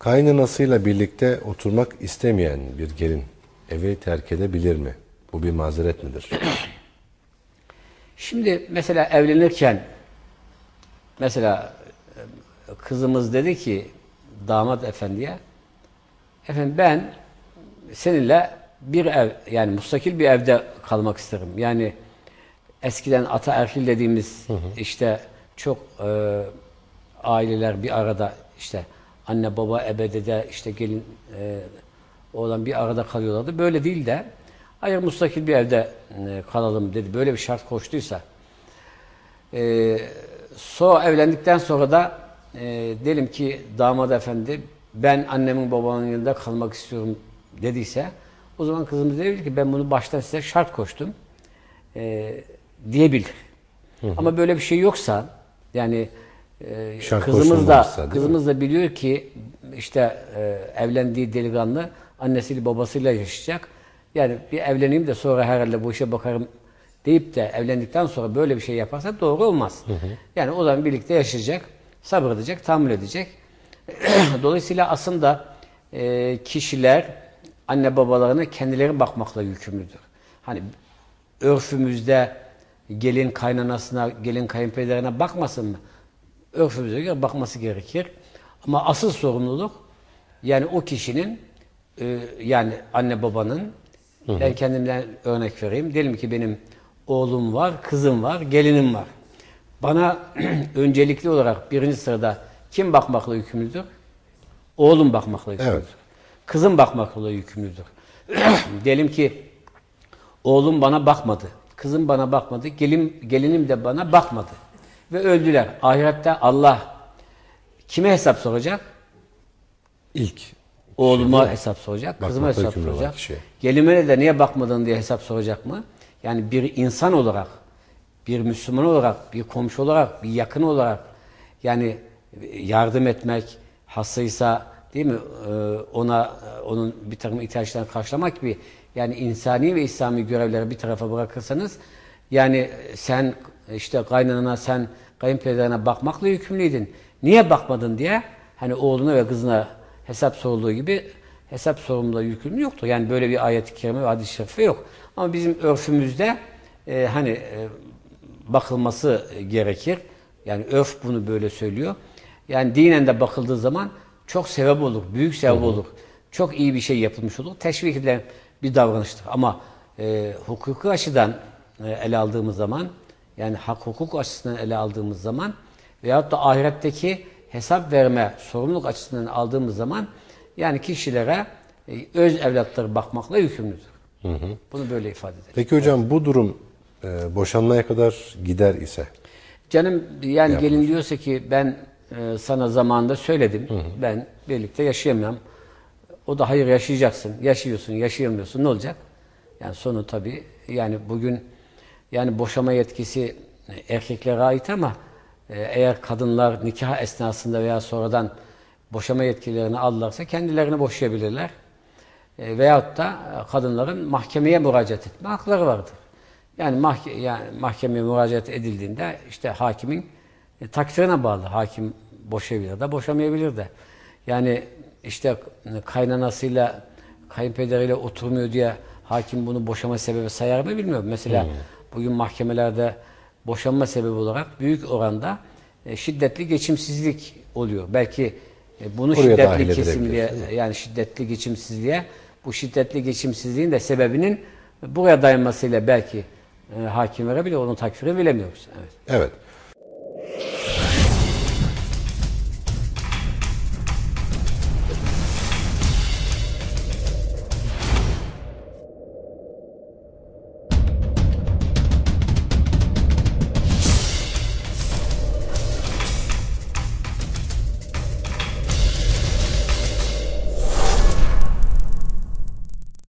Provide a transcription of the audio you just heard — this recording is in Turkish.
Kaynanasıyla birlikte oturmak istemeyen bir gelin evi terk edebilir mi? Bu bir mazeret midir? Şimdi mesela evlenirken mesela kızımız dedi ki damat efendiye efendim ben seninle bir ev yani mustakil bir evde kalmak isterim. Yani eskiden ata erkil dediğimiz işte çok e, aileler bir arada işte anne baba ebe dede işte gelin e, oğlan bir arada kalıyorlardı. Böyle değil de hayır mustakil bir evde e, kalalım dedi. Böyle bir şart koştuysa e, sonra evlendikten sonra da e, diyelim ki damat efendi ben annemin babamın yanında kalmak istiyorum dediyse o zaman kızımız diyebilir ki ben bunu baştan size şart koştum e, diyebilir. Ama böyle bir şey yoksa yani e, Şart kızımız da kızımız da biliyor ki işte e, evlendiği delikanlı annesiyle babasıyla yaşayacak. Yani bir evleneyim de sonra herhalde bu işe bakarım deyip de evlendikten sonra böyle bir şey yaparsa doğru olmaz. Yani o zaman birlikte yaşayacak, sabredecek, tahammül edecek. Dolayısıyla aslında e, kişiler anne babalarına kendileri bakmakla yükümlüdür. Hani örfümüzde gelin kaynanasına, gelin kayınpederine bakmasın mı? Örfümüze göre bakması gerekir. Ama asıl sorumluluk yani o kişinin e, yani anne babanın ben kendimden örnek vereyim. Diyelim ki benim oğlum var, kızım var, gelinim var. Bana öncelikli olarak birinci sırada kim bakmakla yükümlüdür? Oğlum bakmakla yükümlüdür. Evet. Kızım bakmakla yükümlüdür. Diyelim ki oğlum bana bakmadı. Kızım bana bakmadı. Gelin, gelinim de bana bakmadı. Ve öldüler. Ahirette Allah kime hesap soracak? İlk. Oğluma hesap soracak, kızıma hesap soracak. kişiye. Gelimine de niye bakmadın diye hesap soracak mı? Yani bir insan olarak, bir Müslüman olarak, bir komşu olarak, bir yakın olarak yani yardım etmek, hastaysa değil mi Ee, ona onun bir takım ihtiyaçlarını karşılamak gibi yani insani ve İslami görevleri bir tarafa bırakırsanız yani sen işte kaynanana sen kayınpederine bakmakla yükümlüydün. Niye bakmadın diye hani oğluna ve kızına hesap sorulduğu gibi hesap sorumluluğu yükümlü yoktur. Yani böyle bir ayet-i kerime ve hadis-i şerife yok. Ama bizim örfümüzde e, hani e, bakılması gerekir. Yani örf bunu böyle söylüyor. Yani dinen de bakıldığı zaman çok sevap olur, büyük sevap olur. Çok iyi bir şey yapılmış olur. Teşvik edilen bir davranıştır. Ama e, hukuki açıdan e, ele aldığımız zaman yani hak hukuk açısından ele aldığımız zaman veyahut da ahiretteki hesap verme sorumluluk açısından aldığımız zaman yani kişilere e, öz evlatları bakmakla yükümlüdür. Bunu böyle ifade edelim. Peki hocam bu durum e, boşanmaya kadar gider ise Canım yani gelin diyorsa ki ben e, sana zamanında söyledim. Ben birlikte yaşayamam. O da hayır yaşayacaksın. Yaşıyorsun, yaşayamıyorsun. Ne olacak? Yani sonu tabii yani bugün yani boşama yetkisi e, erkeklere ait ama e, eğer kadınlar nikah esnasında veya sonradan boşama yetkilerini alırlarsa kendilerini boşayabilirler. E, veyahut da e, kadınların mahkemeye müracaat etme hakları vardır. Yani, mahke yani mahkemeye müracaat edildiğinde işte hakimin takdirine bağlı. Hakim boşayabilir de boşamayabilir de. Yani işte kaynanasıyla kayınpederiyle oturmuyor diye hakim bunu boşama sebebi sayar mı bilmiyorum. Mesela bugün mahkemelerde boşanma sebebi olarak büyük oranda e, şiddetli geçimsizlik oluyor. Belki e, bunu Buraya şiddetli kesim edilebilir, diye değil mi? yani şiddetli geçimsizliğe bu şiddetli geçimsizliğin de sebebinin buraya dayanmasıyla belki e, hakim verebilir. Onun takdirini bilemiyoruz. Evet. evet.